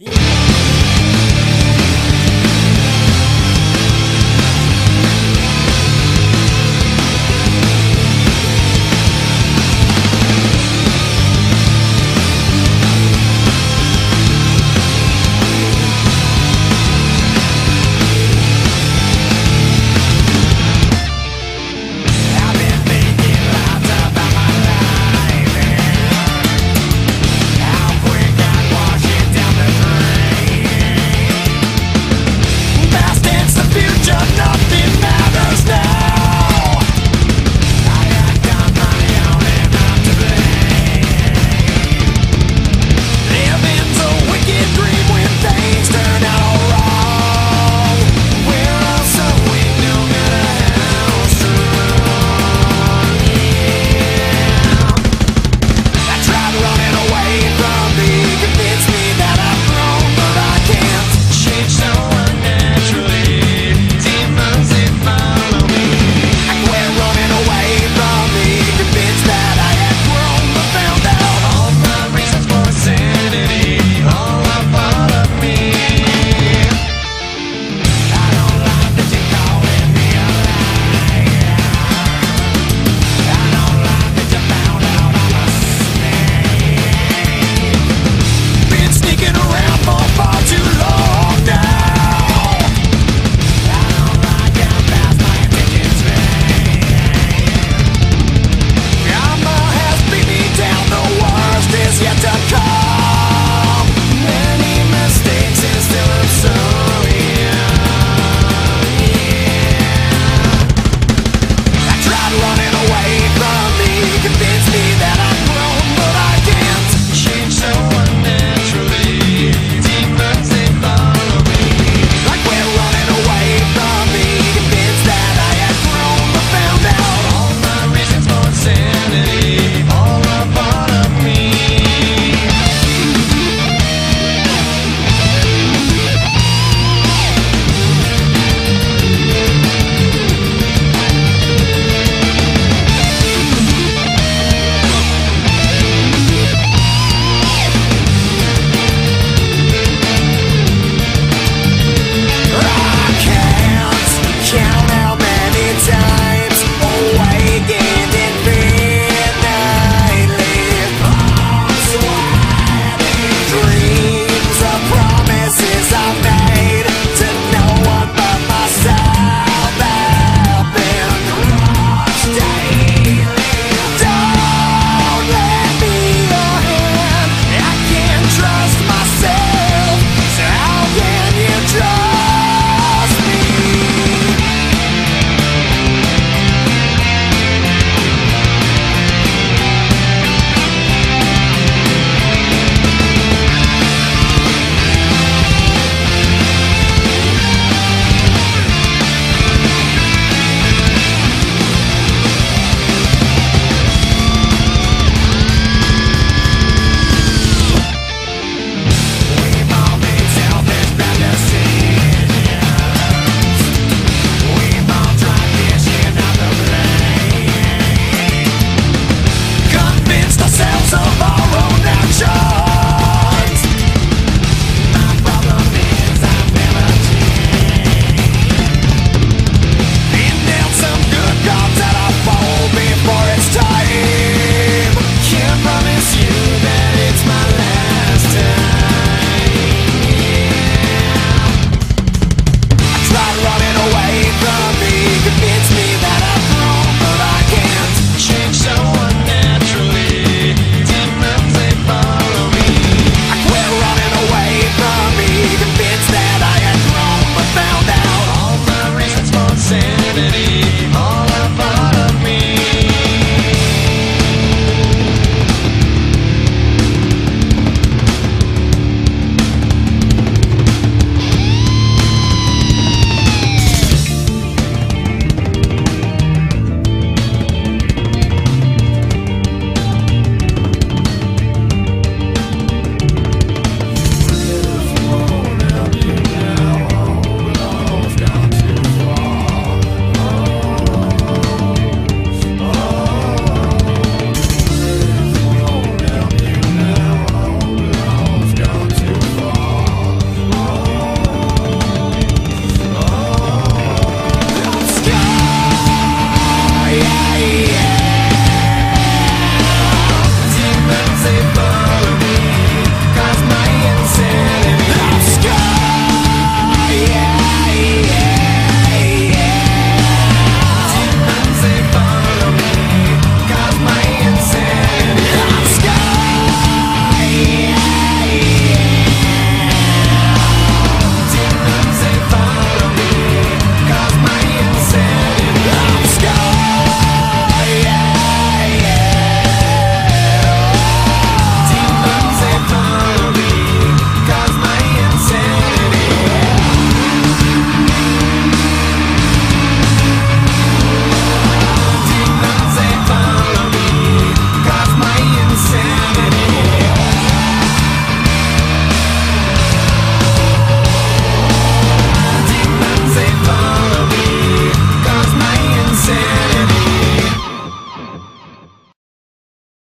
Yeah.